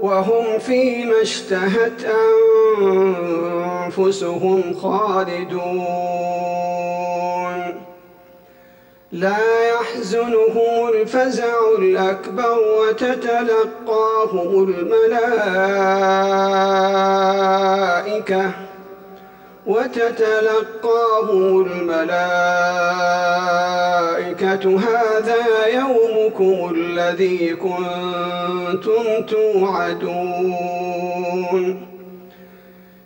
وهم فيما اشتهت أنفسهم خالدون. لا يحزنهم الفزع الأكبر وتتلقاهم الملائكة. وتتلقاهم الملائكة. هذا يومكم الذي كنتم توعدون.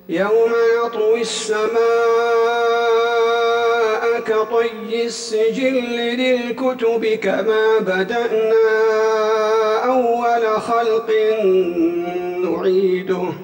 يوم يطوي السماء كطي السجل للكتب كما بدأنا أول خلق نعيده.